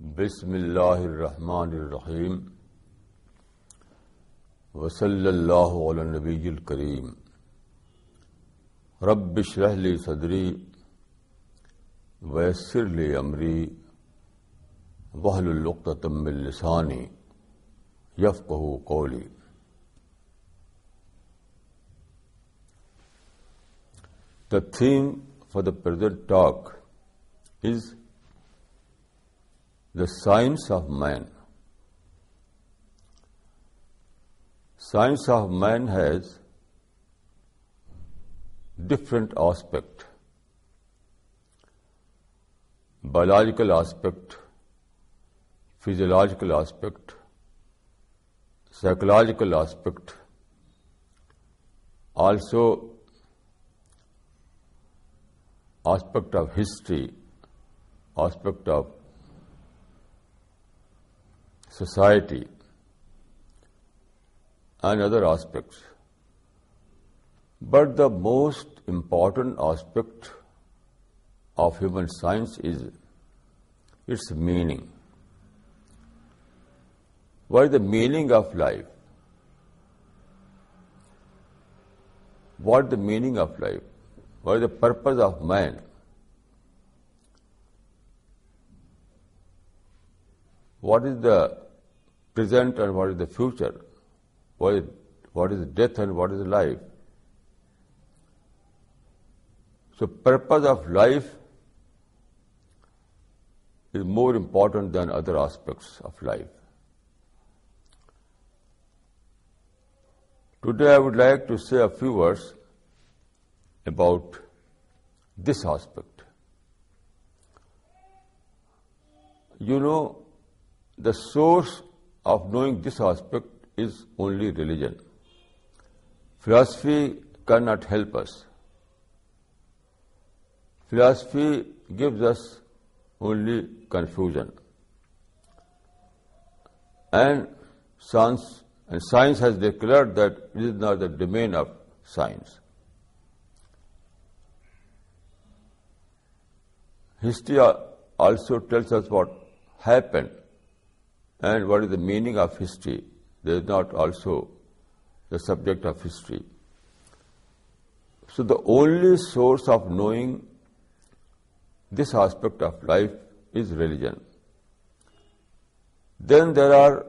بسم اللہ الرحمن الرحیم وصلی اللہ علی نبی الکریم رب اشرح لی صدری ویسر لی امری وحل العقتم لسانی یفقہ قولی The theme for the present talk is the science of man. Science of man has different aspect. Biological aspect, physiological aspect, psychological aspect, also aspect of history, aspect of society, and other aspects. But the most important aspect of human science is its meaning. What is the meaning of life? What is the meaning of life? What is the purpose of man? What is the present and what is the future? What is, what is death and what is life? So purpose of life is more important than other aspects of life. Today I would like to say a few words about this aspect. You know, the source of knowing this aspect is only religion. Philosophy cannot help us. Philosophy gives us only confusion. And science, and science has declared that it is not the domain of science. History also tells us what happened and what is the meaning of history. There is not also the subject of history. So the only source of knowing this aspect of life is religion. Then there are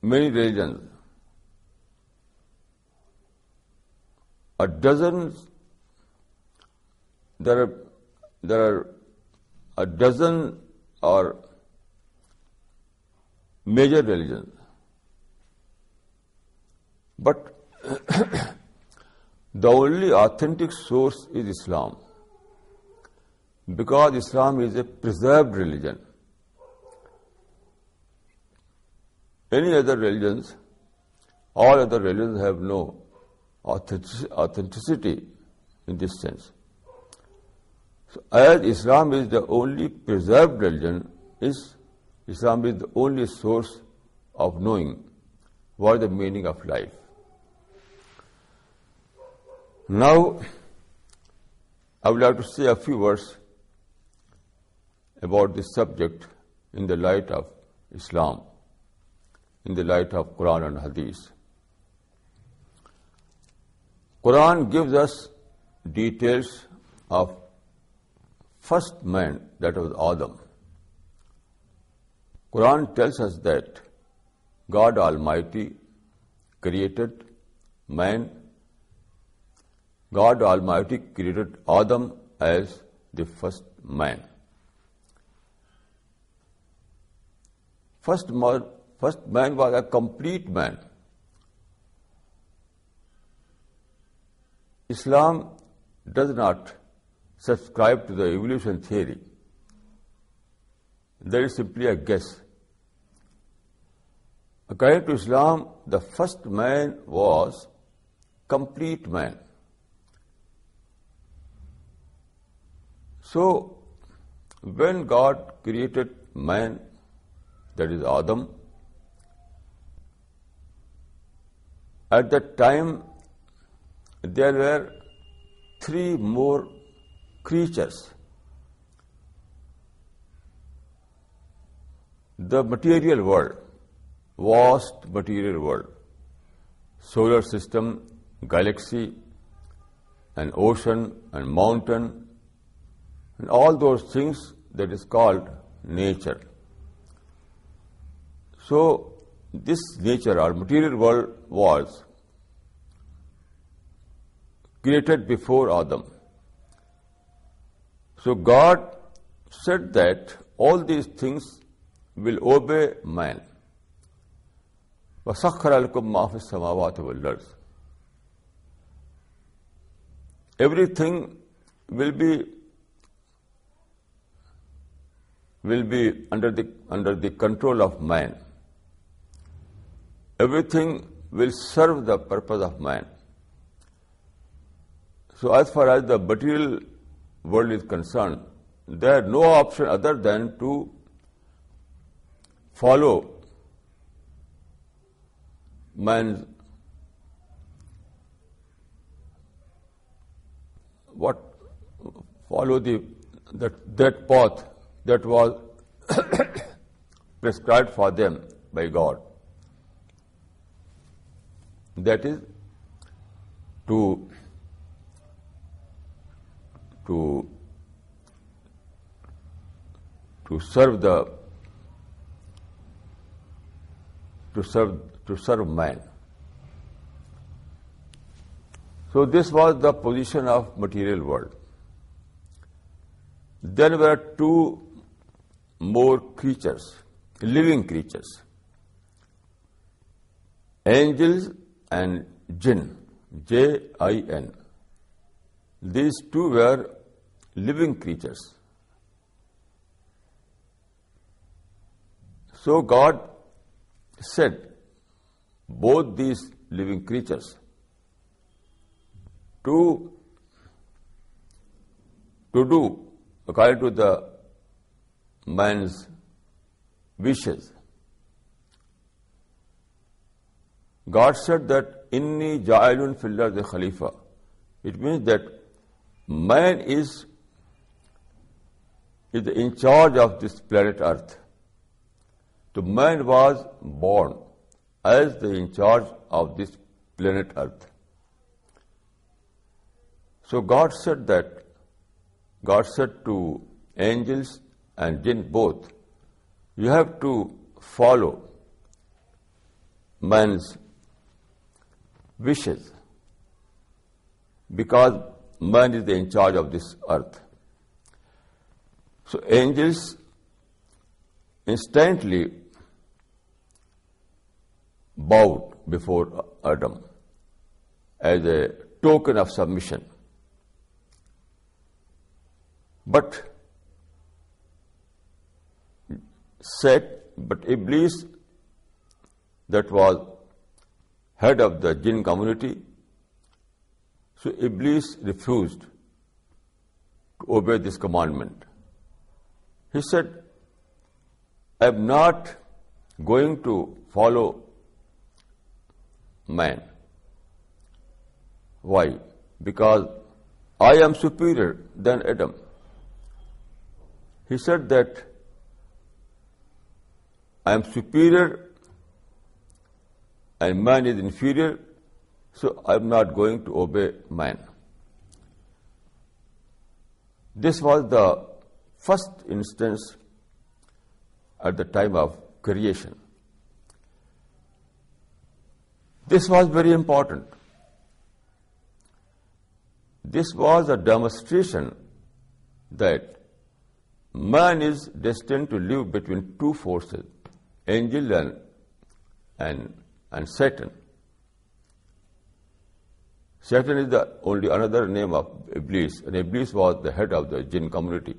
many religions. A dozen there are there are a dozen or major religions. But the only authentic source is Islam. Because Islam is a preserved religion. Any other religions, all other religions have no authenticity in this sense. So as Islam is the only preserved religion, is Islam is the only source of knowing what the meaning of life. Now, I would like to say a few words about this subject in the light of Islam, in the light of Quran and Hadith. Quran gives us details of first man, that was Adam. Quran tells us that God Almighty created man. God Almighty created Adam as the first man. First man, first man was a complete man. Islam does not subscribe to the evolution theory. That is simply a guess. According to Islam, the first man was complete man. So, when God created man, that is Adam, at that time there were three more creatures the material world, vast material world, solar system, galaxy, an ocean and mountain, and all those things that is called nature. So, this nature or material world was created before Adam. So, God said that all these things will obey man. وَسَخَّرَ لَكُمْ مَا فِي السَّمَاوَاتِ وَالْأَرْضِ Everything will be will be under the under the control of man. Everything will serve the purpose of man. So as far as the material world is concerned there are no option other than to follow means what follow that path that was provided for them by God that is ٹ to to serve the to serve to serve man. So this was the position of material world. Then were two more creatures, living creatures, angels and jinn, J-I-N. These two were living creatures. So God said, both these living creatures to to do according to the man's wishes. God said that inni ja'ilun fil the khalifa. It means that man is is in charge of this planet Earth. So man was born as the in charge of this planet Earth. So God said that, God said to angels and jinn both, you have to follow man's wishes because man is in charge of this earth. So angels instantly bowed before Adam as a token of submission. But said, but Iblis, that was head of the jinn community, so Iblis refused to obey this commandment. He said, I am not going to follow man. Why? Because I am superior than Adam. He said that I am superior and man is inferior, so I am not going to obey man. This was the first instance at the time of creation. This was very important. This was a demonstration that man is destined to live between two forces, angel and, and, and Satan. Satan is the only another name of Iblis, and Iblis was the head of the jinn community.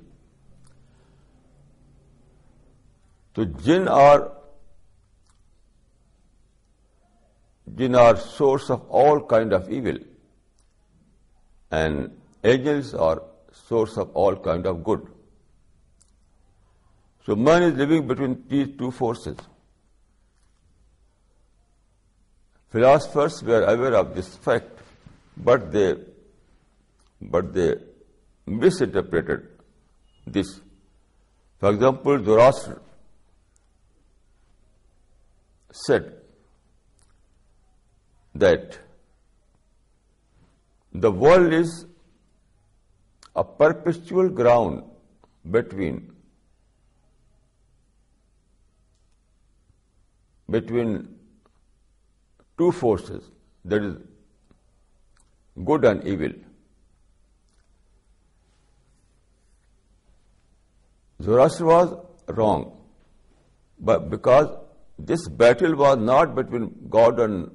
So jinn are jinn are source of all kind of evil and angels are source of all kind of good. So man is living between these two forces. Philosophers were aware of this fact, but they but they misinterpreted this. For example, Zoroaster said that the world is a perpetual ground between between two forces that is good and evil Zoroaster was wrong but because this battle was not between God and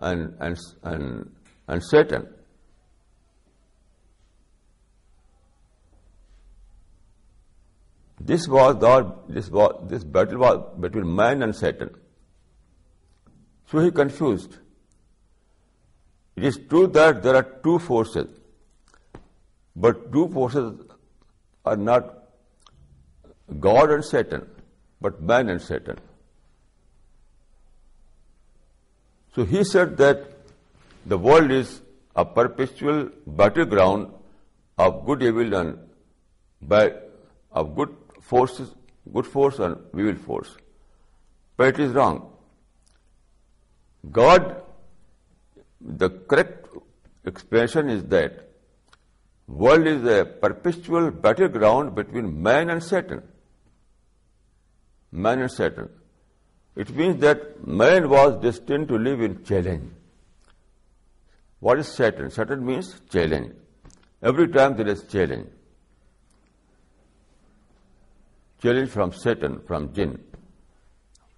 and and and, and Satan This was the, this was this battle was between man and Satan. So he confused. It is true that there are two forces, but two forces are not God and Satan, but man and Satan. So he said that the world is a perpetual battleground of good evil and bad, of good forces, good force and evil force. But it is wrong. God, the correct expression is that world is a perpetual battleground between man and Satan. Man and Satan. It means that man was destined to live in challenge. What is Satan? Satan means challenge. Every time there is challenge challenge from Satan, from jinn,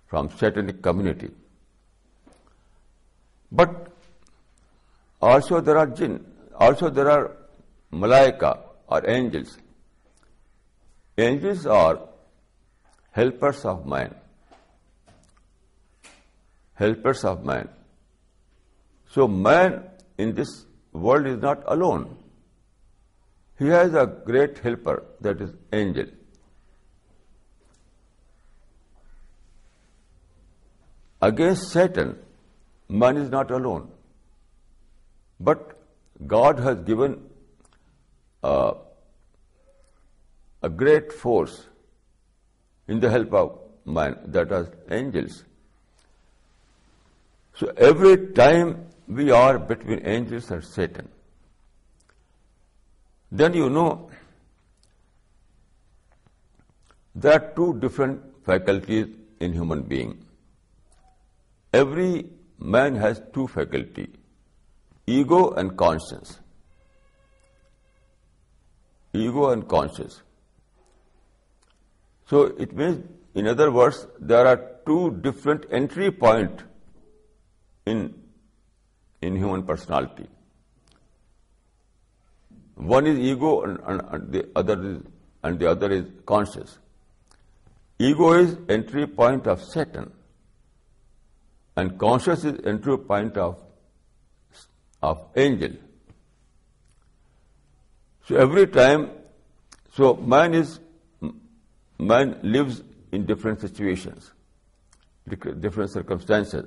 from satanic community. But also there are jinn, also there are malaika or angels. Angels are helpers of man. Helpers of man. So man in this world is not alone. He has a great helper, that is angel. Against Satan, man is not alone. But God has given uh, a great force in the help of man, that is angels. So every time we are between angels and Satan, then you know there are two different faculties in human being. Every man has two faculty, ego and conscience. Ego and conscience. So it means, in other words, there are two different entry point in, in human personality. One is ego and, and, and, the other is, and the other is conscious. Ego is entry point of Satan. And conscious is entry point of, of angel. So every time, so man is, man lives in different situations, different circumstances.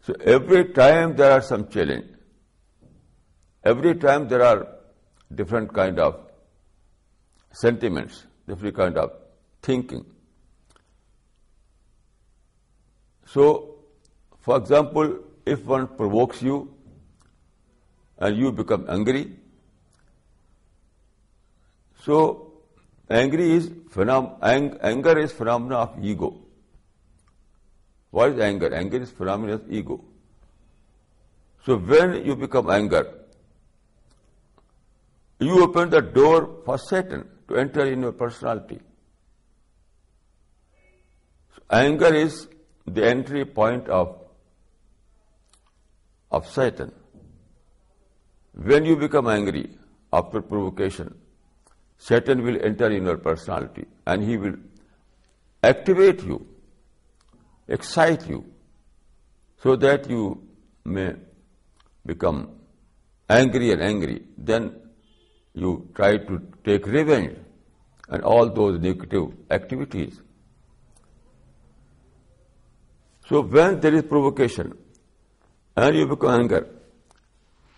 So every time there are some challenge. Every time there are different kind of sentiments, different kind of thinking. So for example, if one provokes you and you become angry, so angry is anger is phenomena of ego. What is anger? Anger is phenomena of ego. So when you become anger, you open the door for Satan to enter in your personality. So anger is the entry point of of Satan. When you become angry after provocation, Satan will enter in your personality and he will activate you, excite you, so that you may become angry and angry. Then you try to take revenge and all those negative activities. So when there is provocation, and you become anger.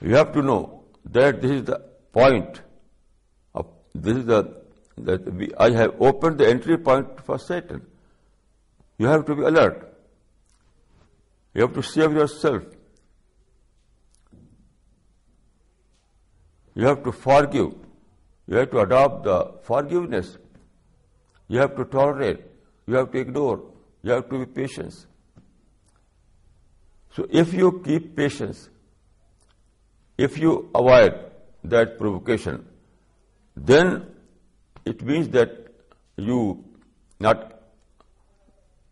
You have to know that this is the point of this is the that we, I have opened the entry point for Satan. You have to be alert. You have to save yourself. You have to forgive. You have to adopt the forgiveness. You have to tolerate. You have to ignore. You have to be patient. So if you keep patience, if you avoid that provocation, then it means that you not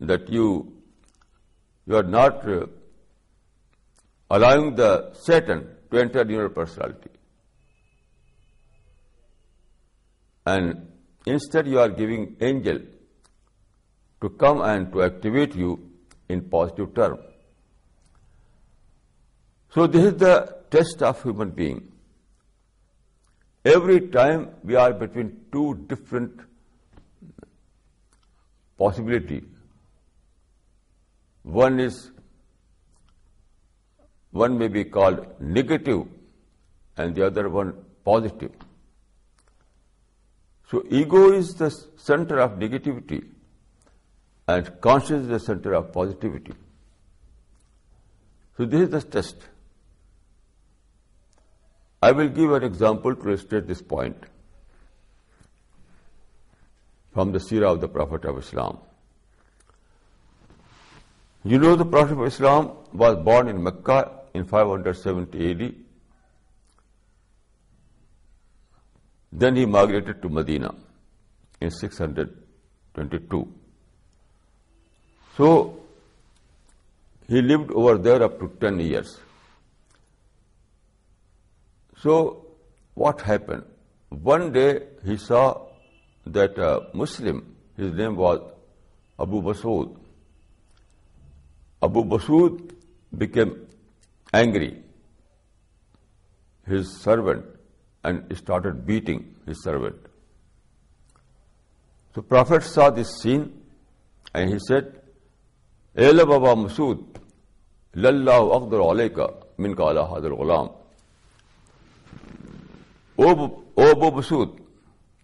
that you you are not uh, allowing the Satan to enter your personality. And instead you are giving angel to come and to activate you in positive term. So this is the test of human being. Every time we are between two different possibility. One is one may be called negative and the other one positive. So ego is the center of negativity and conscious is the center of positivity. So this is the test. I will give an example to illustrate this point from the seerah of the Prophet of Islam. You know the Prophet of Islam was born in Mecca in 570 AD. Then he migrated to Medina in 622. So he lived over there up to 10 years. So what happened? One day he saw that a Muslim, his name was Abu Masood. Abu Masood became angry, his servant, and started beating his servant. So Prophet saw this scene and he said, Ela Baba Masood, Lallahu Aqdar alayka minka ala hadal ghulam. O Abu Masood,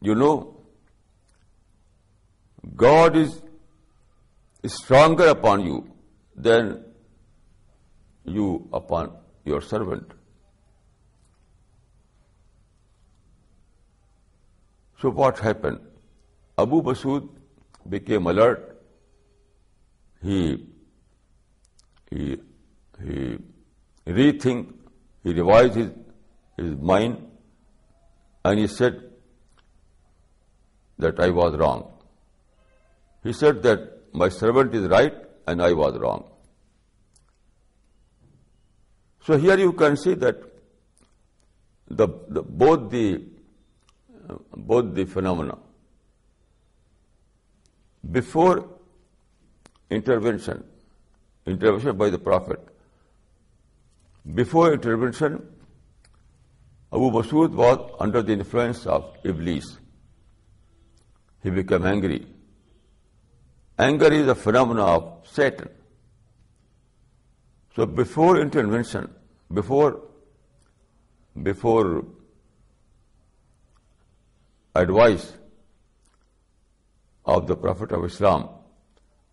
you know, God is stronger upon you than you upon your servant. So what happened? Abu Masood became alert. He, he, he rethink, he revised his, his mind and he said that I was wrong. He said that my servant is right and I was wrong. So here you can see that the, the both the both the phenomena before intervention, intervention by the Prophet, before intervention, Abu Masood was under the influence of Iblis. He became angry. Anger is a phenomenon of Satan. So before intervention, before before advice of the Prophet of Islam,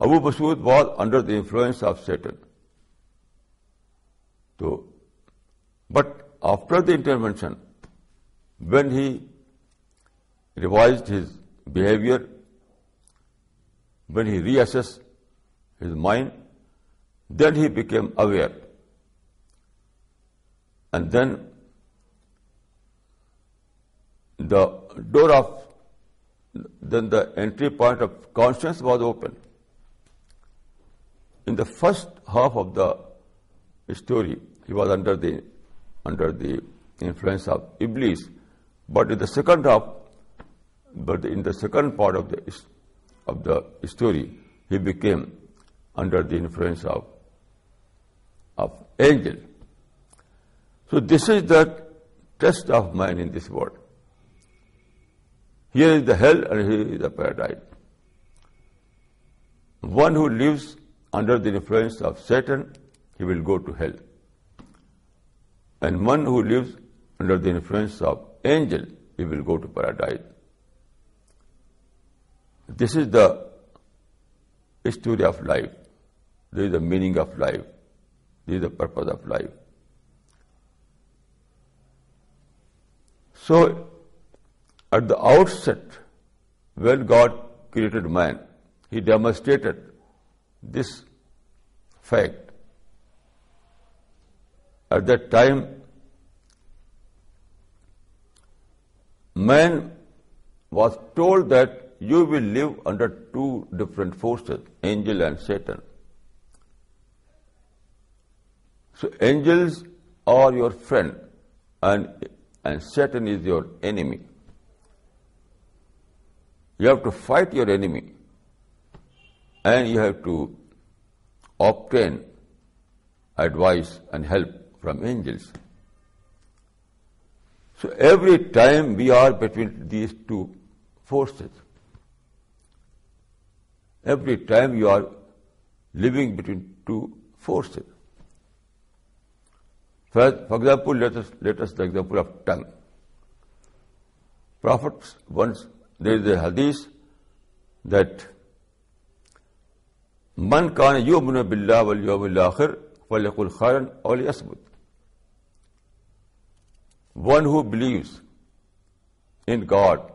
Abu Masood was under the influence of Satan. So, but after the intervention, when he revised his behavior, when he reassessed his mind, then he became aware. And then the door of, then the entry point of conscience was open. In the first half of the story, he was under the under the influence of Iblis, but in the second half, but in the second part of the of the story, he became under the influence of, of angel. So this is the test of man in this world. Here is the hell and here is the paradise. One who lives under the influence of Satan, he will go to hell. And one who lives under the influence of angel, he will go to paradise. This is the story of life. This is the meaning of life. This is the purpose of life. So, at the outset, when God created man, He demonstrated this fact. At that time, man was told that you will live under two different forces, angel and Satan. So angels are your friend and, and Satan is your enemy. You have to fight your enemy and you have to obtain advice and help from angels so every time we are between these two forces every time you are living between two forces for example latest example of tongue prophet once there is a حدیث that من کان یومن باللہ volume الاخر فلق الخارن اور یسبت One who believes in God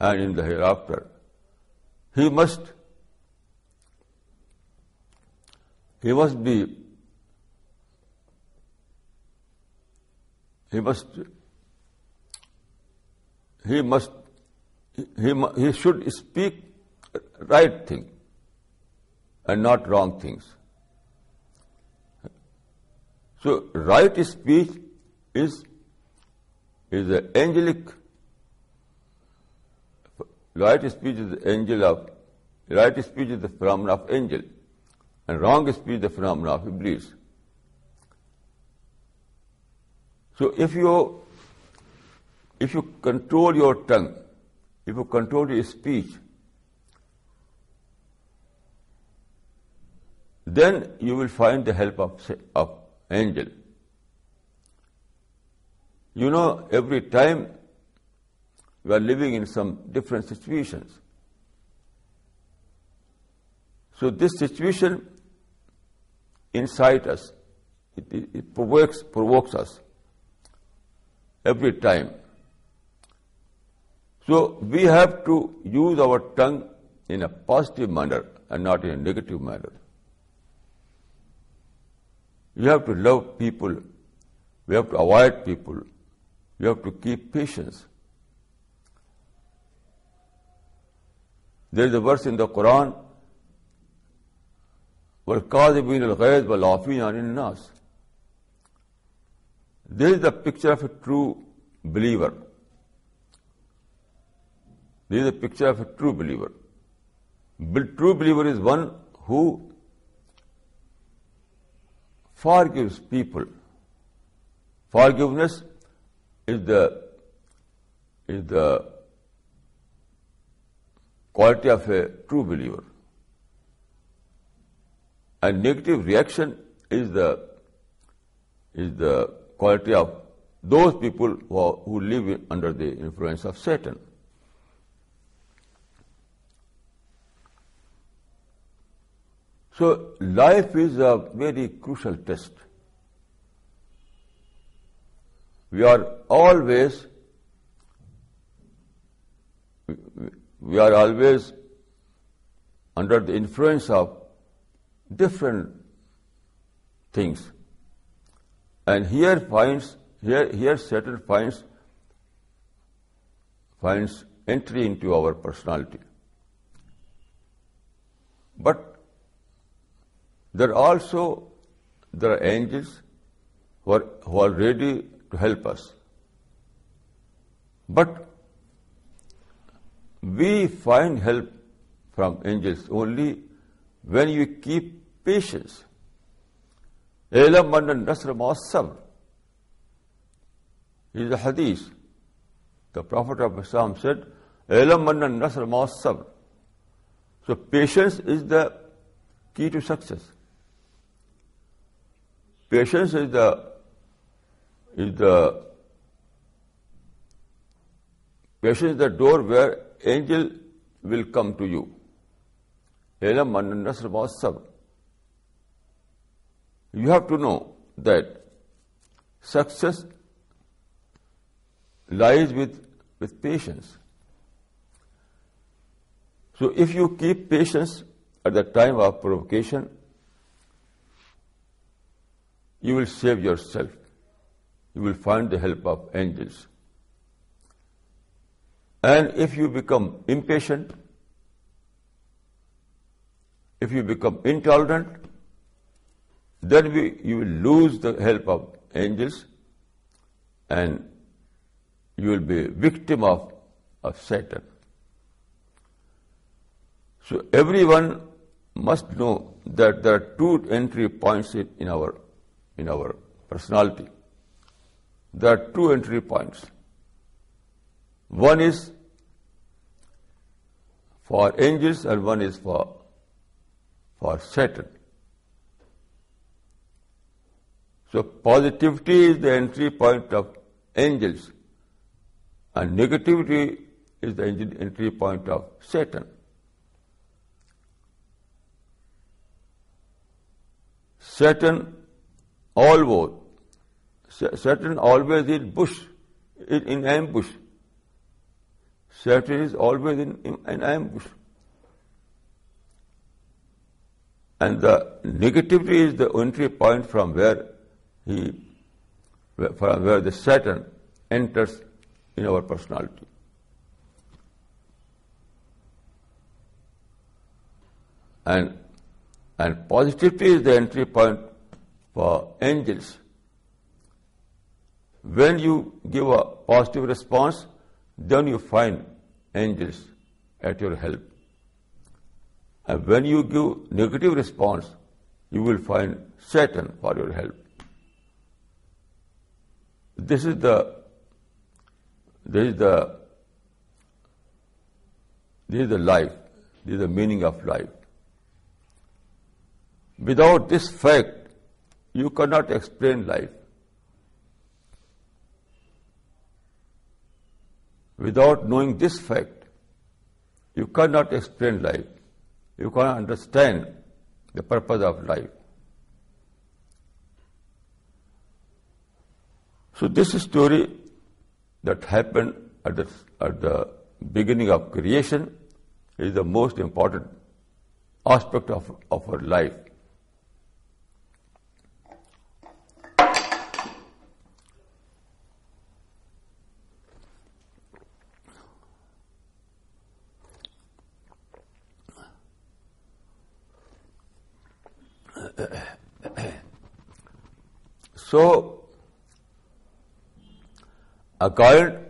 and in the hereafter, he must he must be he must he must he, he should speak right thing and not wrong things. So right speech is is the angelic right speech is the angel of right speech is the phenomenon of angel and wrong speech is the phenomenon of Iblis. So if you if you control your tongue, if you control your speech, then you will find the help of, of angel. You know, every time we are living in some different situations. So this situation inside us. It, provokes, provokes us every time. So we have to use our tongue in a positive manner and not in a negative manner. You have to love people. We have to avoid people. You have to keep patience there is a verse in the Quran و کاز بین الغیز و لافی عن there is the picture of a true believer there is a picture of a true believer true believer is one who forgives people forgiveness is the is the quality of a true believer. And negative reaction is the is the quality of those people who, are, who live under the influence of Satan. So life is a very crucial test. We are always we are always under the influence of different things. And here finds here here Satan finds finds entry into our personality. But there are also there are angels who are, who are ready to help us. But we find help from angels only when you keep patience. Elam man nasr ma'asab. Is a hadith. The Prophet of Islam said, Elam man nasr ma'asab. So patience is the key to success. Patience is the is the patience is the door where angel will come to you. Elam man nasr ma'asab. You have to know that success lies with, with patience. So if you keep patience at the time of provocation, you will save yourself. You will find the help of angels. And if you become impatient, if you become intolerant, then we, you will lose the help of angels and you will be victim of, of Satan. So everyone must know that there are two entry points in, in our in our personality. There are two entry points. One is for angels and one is for for Satan. So positivity is the entry point of angels and negativity is the entry point of Satan. Satan always, Satan always in bush, in, in ambush. Satan is always in, in, in ambush. And the negativity is the entry point from where he, from where the Satan enters in our personality. And, and positivity is the entry point for angels. When you give a positive response, then you find angels at your help. And when you give negative response, you will find Satan for your help. This is the this is the this is the life, this is the meaning of life. Without this fact, you cannot explain life. Without knowing this fact, you cannot explain life you can understand the purpose of life. So this story that happened at the, at the beginning of creation is the most important aspect of, of our life. So, according,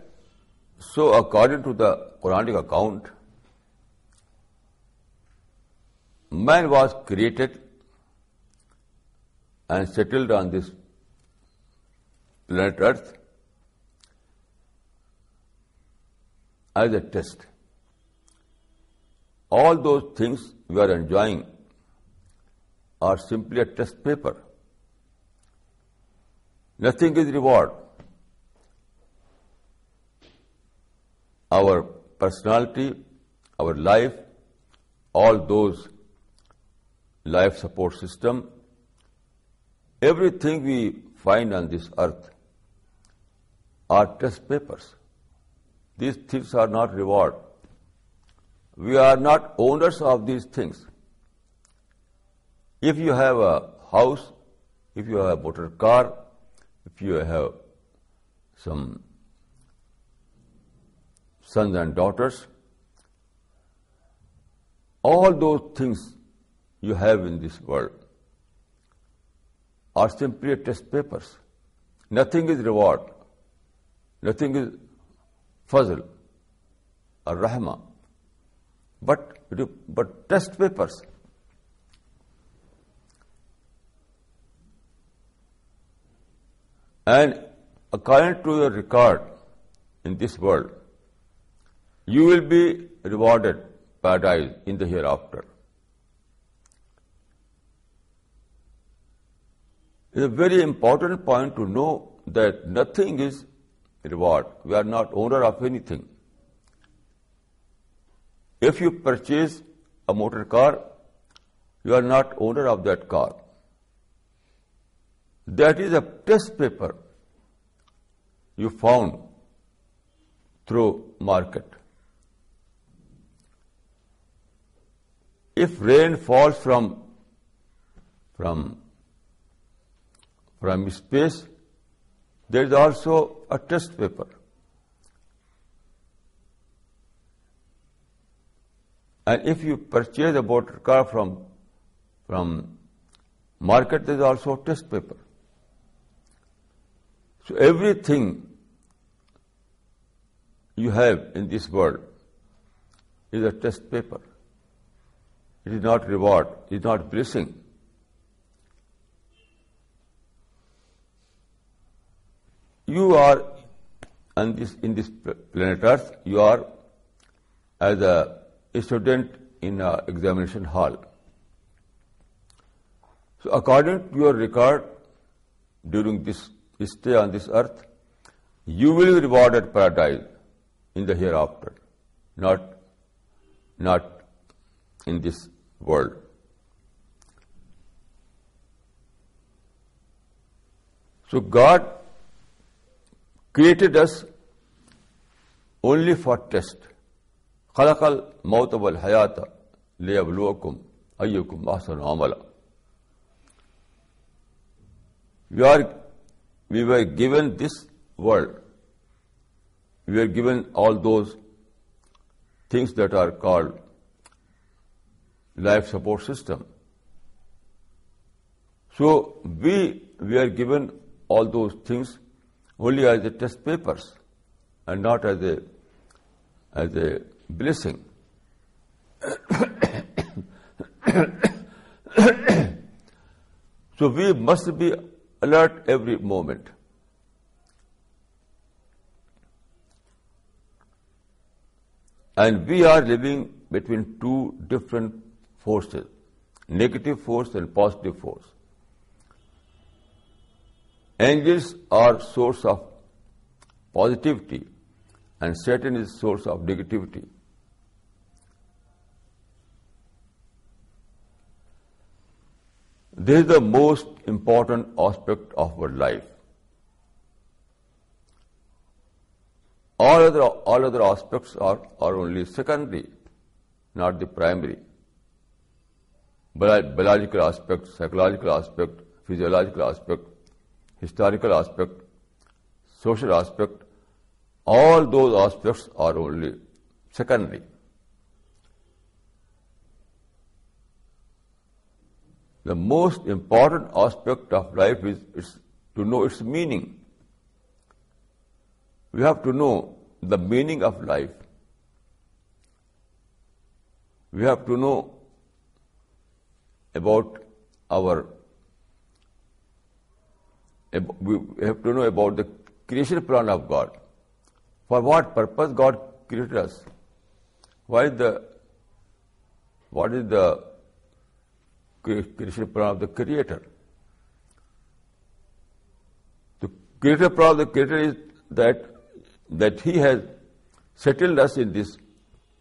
so according to the Quranic account, man was created and settled on this planet Earth as a test. All those things we are enjoying are simply a test paper. Nothing is reward. Our personality, our life, all those life support system, everything we find on this earth are test papers. These things are not reward. We are not owners of these things. If you have a house, if you have a motor car, if you have some sons and daughters, all those things you have in this world are simply test papers. Nothing is reward. Nothing is fazl or rahma. But, but test papers. And according to your record in this world, you will be rewarded paradise in the hereafter. It's a very important point to know that nothing is reward. We are not owner of anything. If you purchase a motor car, you are not owner of that car. That is a test paper you found through market. If rain falls from from from space, there is also a test paper. And if you purchase a motor car from from market, there is also a test paper. So everything you have in this world is a test paper. It is not reward, it is not blessing. You are in this, in this planet Earth, you are as a student in an examination hall. So according to your record during this stay on this earth, you will be rewarded paradise in the hereafter, not, not in this world. So God created us only for test. خلق الموت والحياة ليبلوكم أيكم أحسن عملا. We are we were given this world. We were given all those things that are called life support system. So we we are given all those things only as a test papers and not as a as a blessing. so we must be alert every moment. And we are living between two different forces, negative force and positive force. Angels are source of positivity and Satan is source of negativity. This is the most important aspect of our life. All other, all other aspects are, are only secondary, not the primary. Biological aspect, psychological aspect, physiological aspect, historical aspect, social aspect, all those aspects are only secondary. The most important aspect of life is, is to know its meaning. We have to know the meaning of life. We have to know about our we have to know about the creation plan of God. For what purpose God created us? Why is the what is the creation plan of the Creator. The creator of the Creator is that that He has settled us in this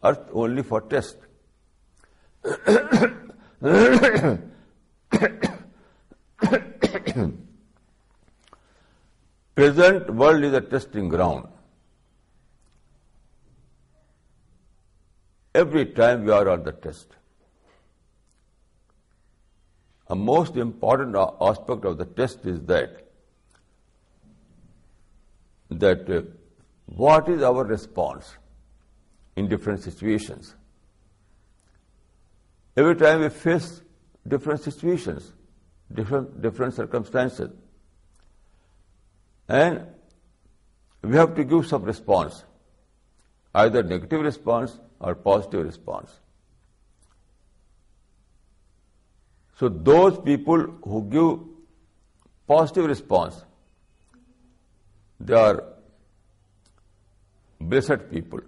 earth only for test. Present world is a testing ground. Every time we are on the test. A most important aspect of the test is that that uh, what is our response in different situations. Every time we face different situations, different different circumstances, and we have to give some response, either negative response or positive response. So those people who give positive response, they are blessed people.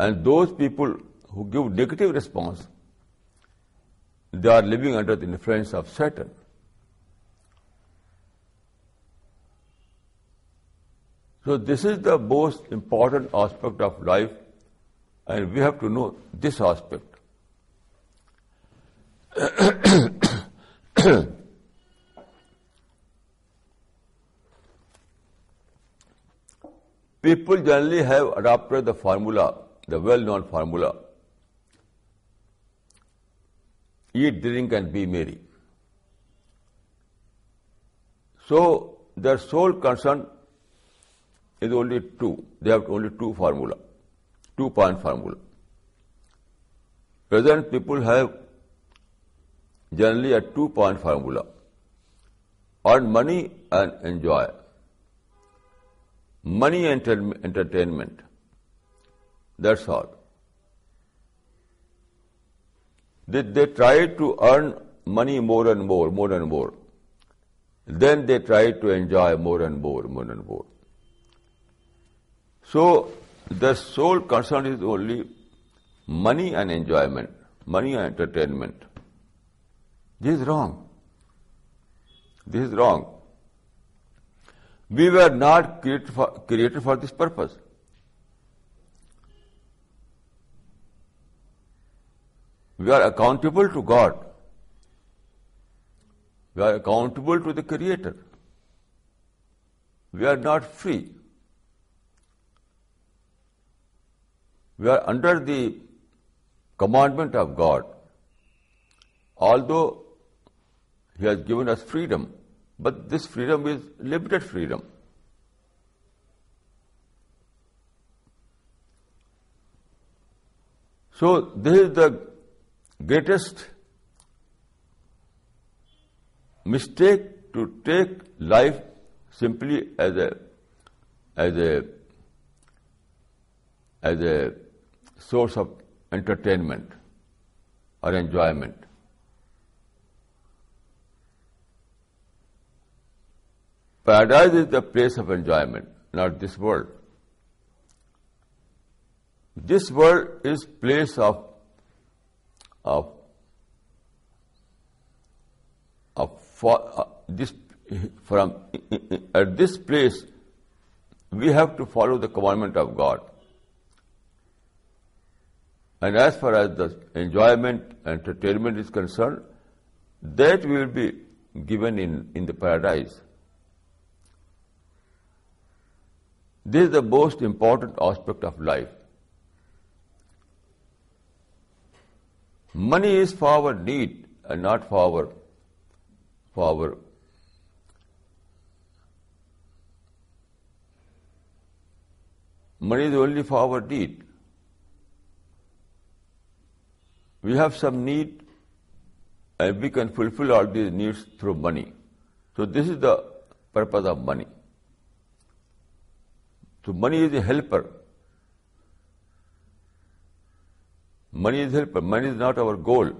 And those people who give negative response, they are living under the influence of Satan. So this is the most important aspect of life and we have to know this aspect. People generally have adopted the formula, the well-known formula, eat, drink and be merry. So their sole concern is only two. They have only two formula, two point formula. Present people have generally a two point formula. Earn money and enjoy. Money and entertainment. That's all. They, they try to earn money more and more, more and more. Then they try to enjoy more and more, more and more. So the sole concern is only money and enjoyment, money and entertainment. This is wrong. This is wrong. We were not created for, created for this purpose. We are accountable to God. We are accountable to the Creator. We are not We are under the commandment of God. Although He has given us freedom, but this freedom is limited freedom. So this is the greatest mistake to take life simply as a as a as a source of entertainment or enjoyment. Paradise is the place of enjoyment, not this world. This world is place of of of for uh, this from at this place we have to follow the commandment of God. And as far as the enjoyment, entertainment is concerned, that will be given in, in the paradise. This is the most important aspect of life. Money is for our need and not for our, for our money is only for our need. We have some need and we can fulfill all these needs through money. So this is the purpose of money. So money is a helper. Money is helper. Money is not our goal.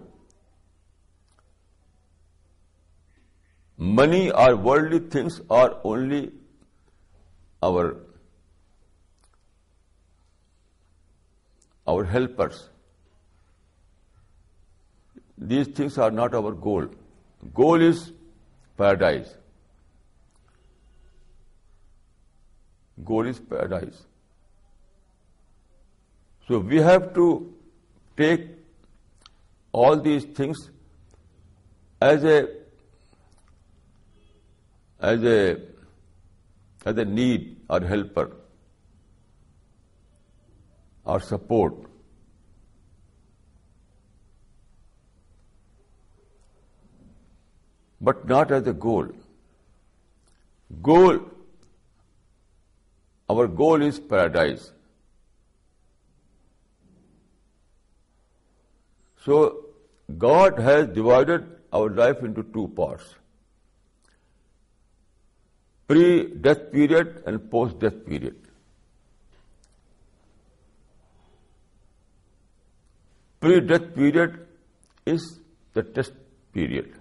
Money or worldly things are only our our helpers. These things are not our goal. Goal is paradise. Goal is paradise. So we have to take all these things as a as a as a need or helper or support. But not as a goal. Goal, our goal is paradise. So, God has divided our life into two parts pre death period and post death period. Pre death period is the test period,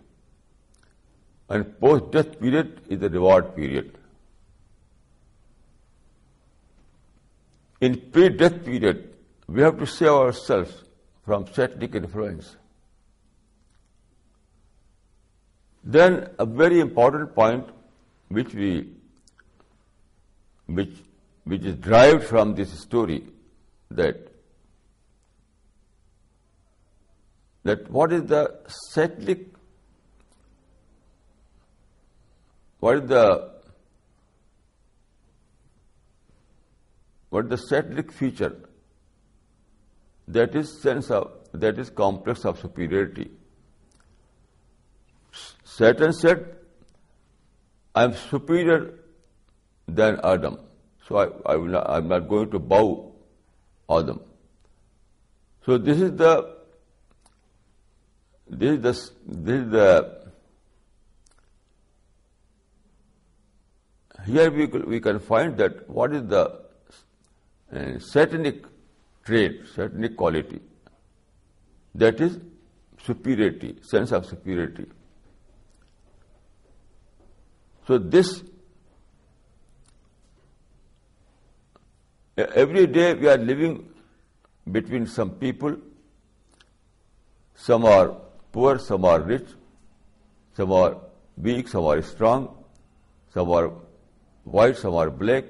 and post death period is the reward period. In pre death period, we have to save ourselves from satanic influence. Then a very important point which we which which is derived from this story that that what is the cyclic, what is the what is the cyclic feature that is sense of that is complex of superiority. Satan said, I am superior than Adam. So I, I will not, I'm not going to bow Adam. So this is the this is the this is the here we we can find that what is the uh, satanic trait, satanic quality. That is superiority, sense of superiority. So this every day we are living between some people. Some are poor, some are rich, some are weak, some are strong, some are white, are black.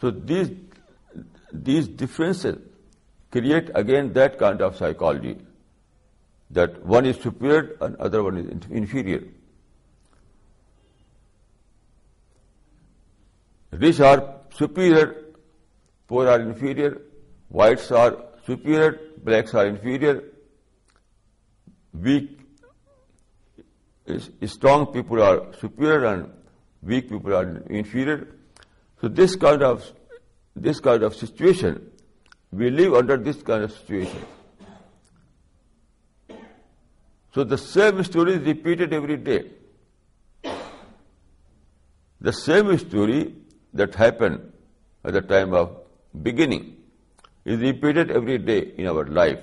So these these differences create again that kind of psychology that one is superior and other one is inferior. Rich are superior, poor are inferior, whites are superior, blacks are inferior, weak, strong people are superior and weak people are inferior. So this kind of this kind of situation, we live under this kind of situation. So the same story is repeated every day. The same story that happened at the time of beginning is repeated every day in our life.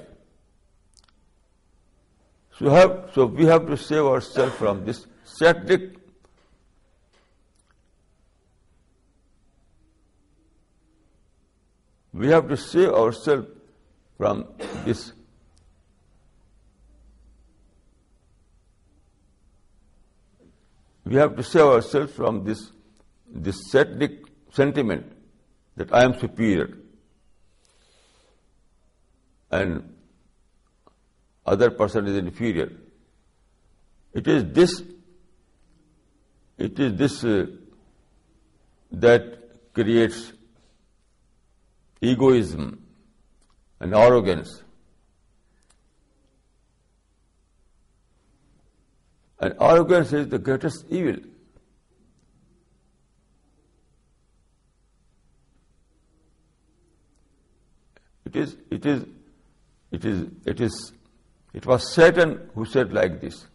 So, have, so we have to save ourselves from this static we have to save ourselves from this we have to save ourselves from this this satanic sentiment that I am superior and other person is inferior. It is this it is this uh, that creates egoism and arrogance. And arrogance is the greatest evil. It is, it is, it is, it is, it was Satan who said like this.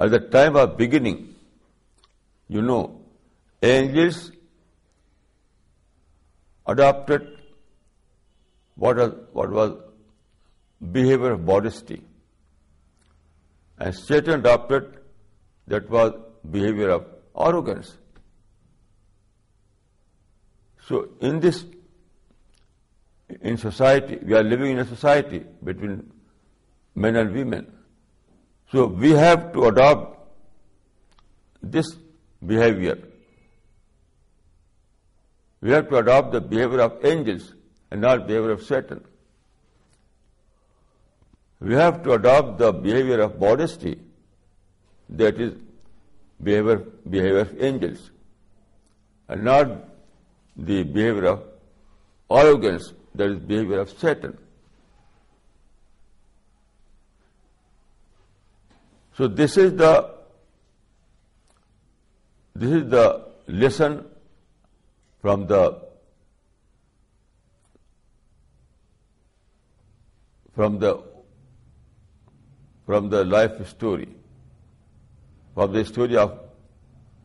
At the time of beginning, you know, angels adopted what was, what was behavior of modesty. And Satan adopted that was behavior of arrogance. So in this, in society, we are living in a society between men and women. So we have to adopt this behavior. We have to adopt the behavior of angels and not behavior of Satan. We have to adopt the behavior of modesty, that is behavior, behavior of angels, and not the behavior of arrogance, that is behavior of Satan. So this is the this is the lesson from the from the from the life story, from the story of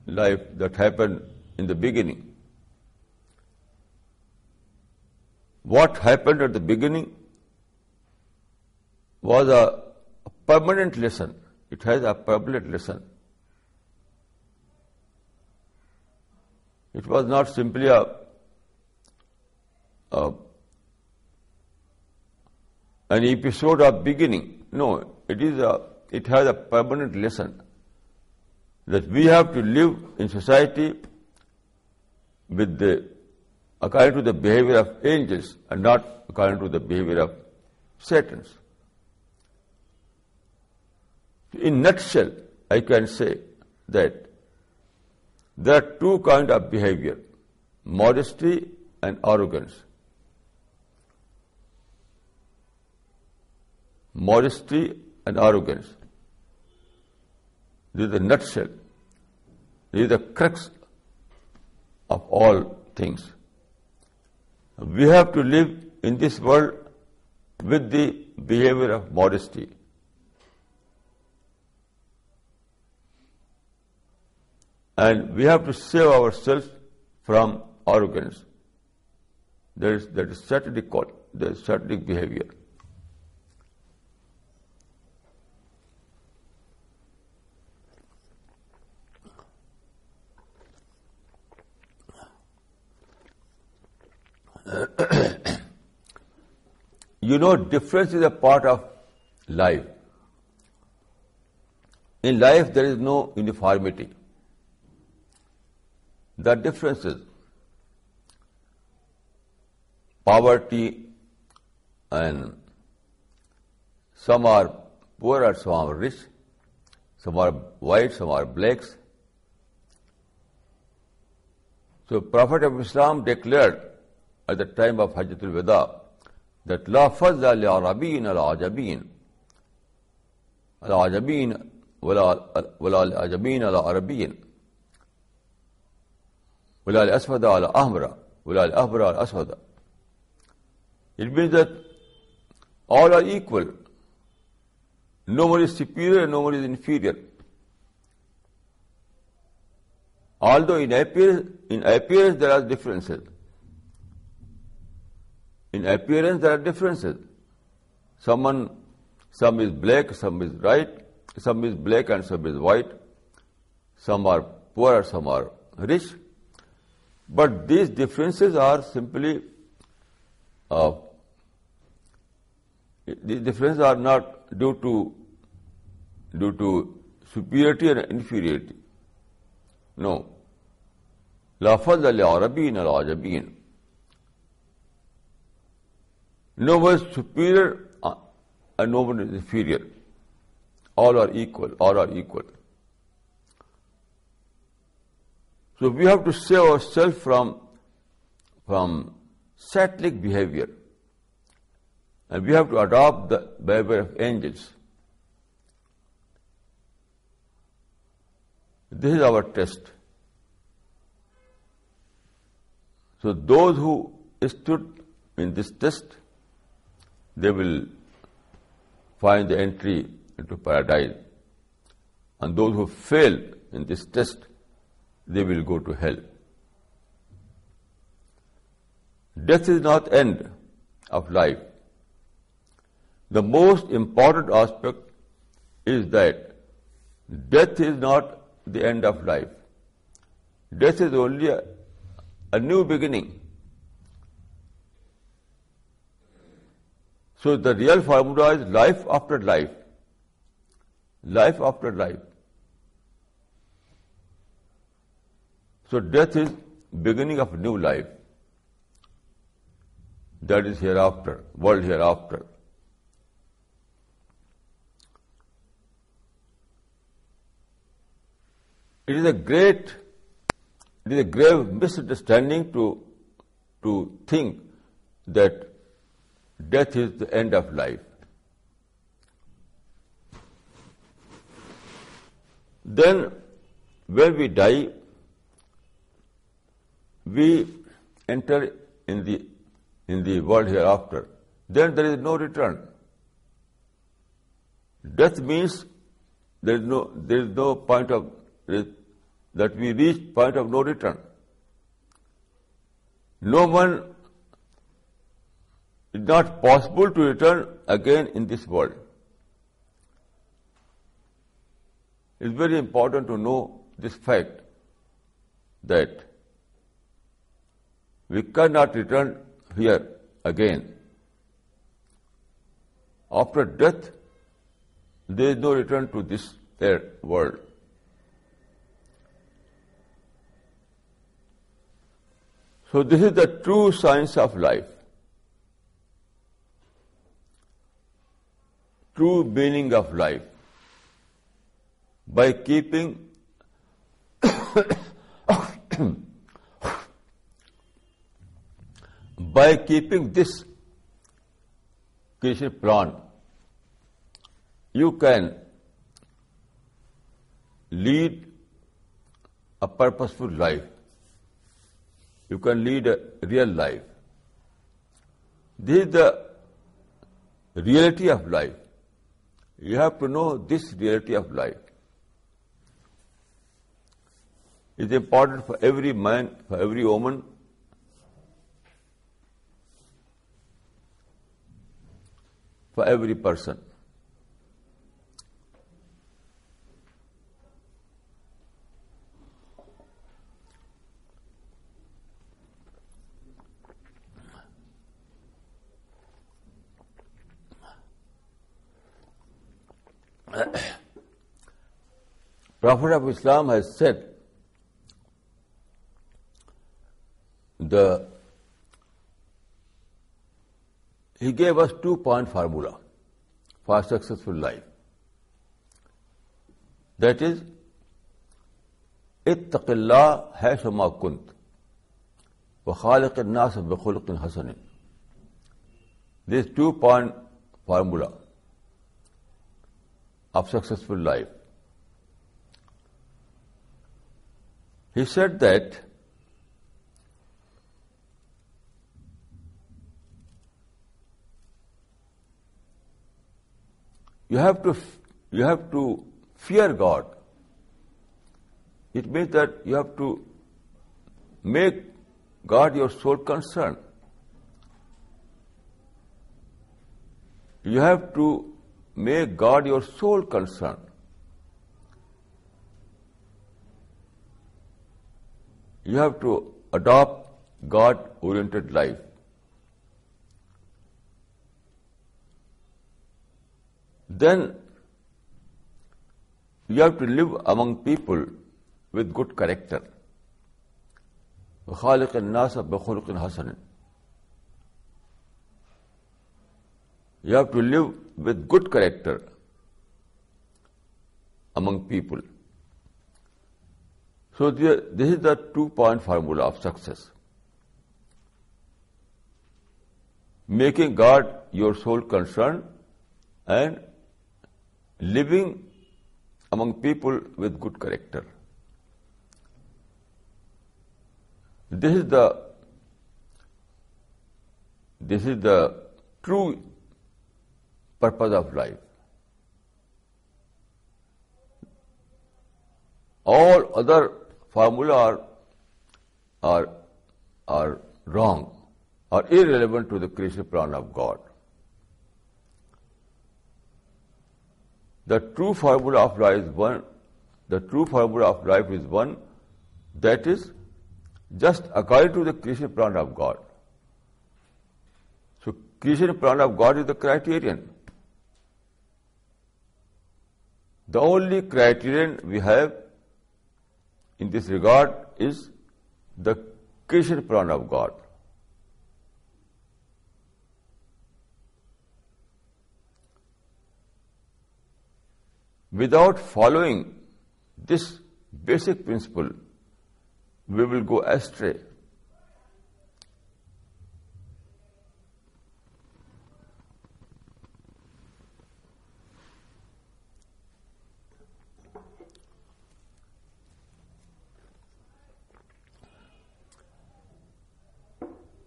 life that happened in the beginning. What happened at the beginning was a, permanent lesson. It has a permanent lesson. It was not simply a, a an episode of beginning. No, it is a it has a permanent lesson that we have to live in society with the according to the behavior of angels and not according to the behavior of Satans. In nutshell, I can say that there are two kinds of behavior, modesty and arrogance. Modesty and arrogance. This is the nutshell. This is the crux of all things. We have to live in this world with the behavior of modesty. And we have to save ourselves from arrogance. That is, that is satanic, that is satanic behavior. you know, difference is a part of life. In life, there is no uniformity. The difference poverty and some are poor are some are rich some are white some are blacks so prophet of Islam declared at the time of حجت البین العربین wala al asfada al ahmara wala al ahmara al asfada it means that all are equal no one is superior no one is inferior although in appearance, in appearance there are differences in appearance, there are differences. Someone, some is black, some is white, some is black and some is white. Some are poor, some are rich. But these differences are simply these difference are not due to due to superiority and inferiority no لافظ العربین العجبین no one superior no one is inferior all are equal all are equal So we have to save ourselves from, from satanic behavior. And we have to adopt the behavior of angels. This is our test. So those who stood in this test they will find the entry into paradise. And those who fail in this test, they will go to hell. Death is not end of life. The most important aspect is that death is not the end of life. Death is only a, a new beginning. So the real formula is life after life. Life after life. So death is beginning of new life. That is hereafter, world hereafter. It is a great, it is a grave misunderstanding to, to think that death is the end of life. Then, when we die, we enter in the in the world hereafter. Then there is no return. Death means there is no there is no point of that we reach point of no return. No one is not possible to return again in this world. It is very important to know this fact that we cannot return here again. After death, there is no return to this world. So this is the true science of life. True meaning of life. By keeping by keeping this creation plan, you can lead a purposeful life. You can lead a real life. This is the reality of life. You have to know this reality of life. It's important for every man, for every woman, for every person. Prophet of Islam has said the he gave us two point formula for successful life that is اتق اللہ ہے شما کنت و خالق الناس بخلق حسن this two point formula of successful life he said that you have to you have to fear God. It means that you have to make God your sole concern. You have to make God your sole concern. You have to adopt God oriented life. Then you have to live among people with good character خالق الناس بخلق حسن. You have to live with good character among people so this is the two point formula of success making God your sole concern and living among people with good character. This is the this is the true purpose of life. All other formula are, are, are wrong, are irrelevant to the creation plan of God. The true formula of life is one, the true formula of life is one that is just according to the creation plan of God. So creation plan of God is the criterion. The only criterion we have in this regard is the creation plan of God. Without following this basic principle, we will go astray.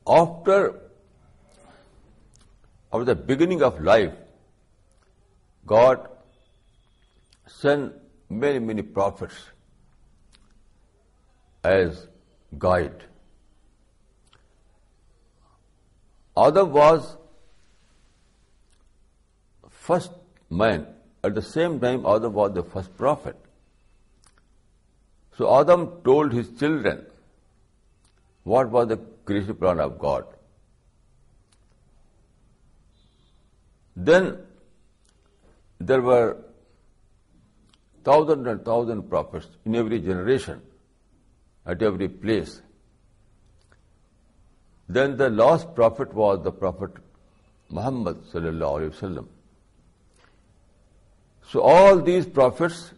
After the beginning of life, God sent many many prophets as guide. Adam was first man. At the same time, Adam was the first prophet. So Adam told his children what was the creation plan of God. Then there were thousand and thousand prophets in every generation, at every place. Then the last prophet was the Prophet Muhammad sallallahu alaihi wasallam. So all these prophets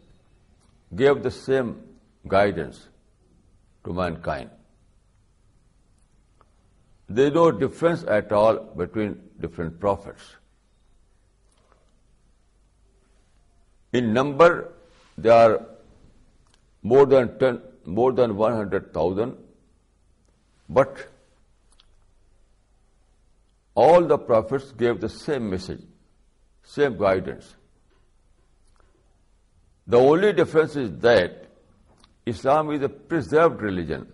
gave the same guidance to mankind. There is no difference at all between different prophets. In number, there are more than 10, more than 100,000, but all the prophets gave the same message, same guidance. The only difference is that Islam is a preserved religion.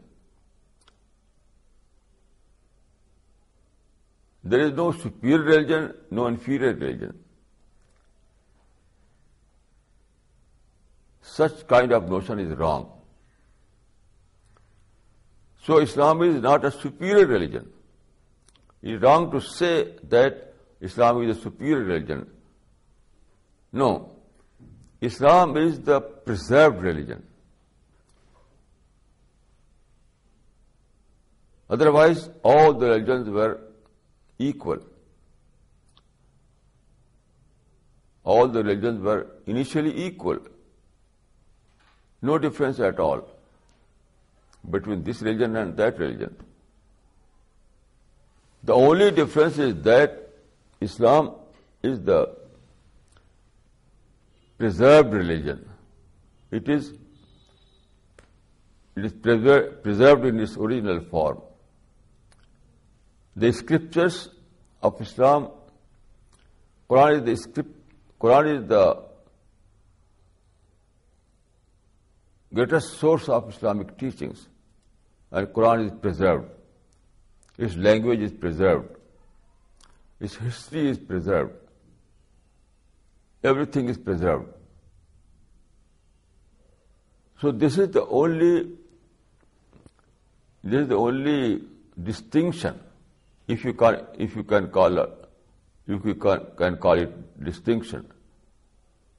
There is no superior religion, no inferior religion. Such kind of notion is wrong. So Islam is not a superior religion. It is wrong to say that Islam is a superior religion. No. Islam is the preserved religion. Otherwise, all the religions were equal. All the religions were initially equal. No difference at all between this religion and that religion. The only difference is that Islam is the preserved religion. It is, it is preserved, preserved in its original form. The scriptures of Islam, Quran is the script, Quran is the greatest source of Islamic teachings, and Quran is preserved. Its language is preserved. Its history is preserved. Everything is preserved. So this is the only this is the only distinction, if you can if you can call it, if you can, can call it distinction.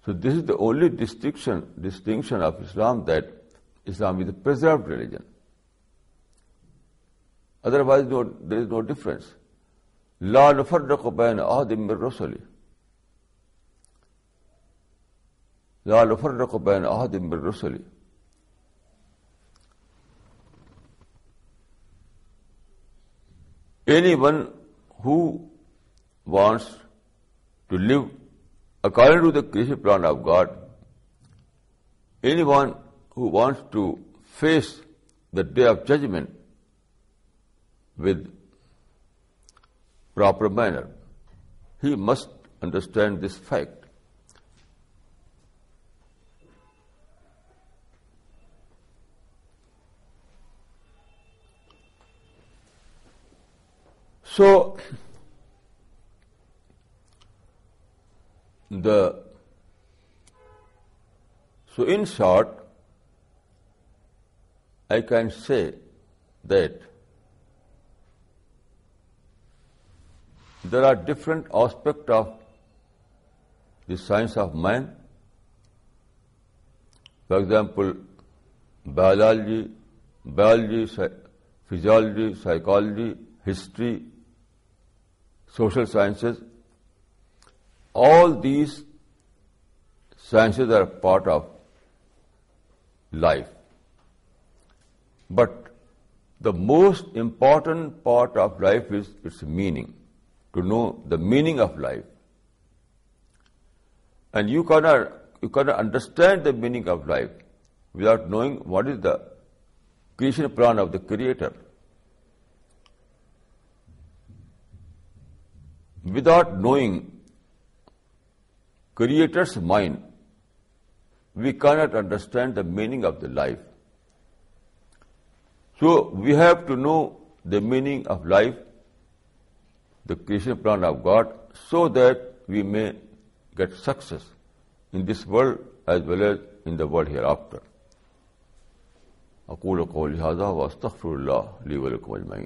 So this is the only distinction distinction of Islam that Islam is a preserve religion otherwise there is no difference لال افر بین بیمر رسولی لال افر بین بیمر رسولی anyone who wants to live according to the creation plan of God, anyone who wants to face the day of judgment with proper manner. He must understand this fact. So, the so in short, I can say that there are different aspects of the science of man. For example, biology, biology, physiology, psychology, history, social sciences. All these sciences are part of life. But the most important part of life is its meaning to know the meaning of life. And you cannot, you cannot understand the meaning of life without knowing what is the creation plan of the Creator. Without knowing creator's mind we can't understand the meaning of the life so we have to know the meaning of life the creation plan of God so that we may get success in this world as well as in the world hereafter اقول کو لہٰذا واستغفر اللہ لی ولکم اجمعین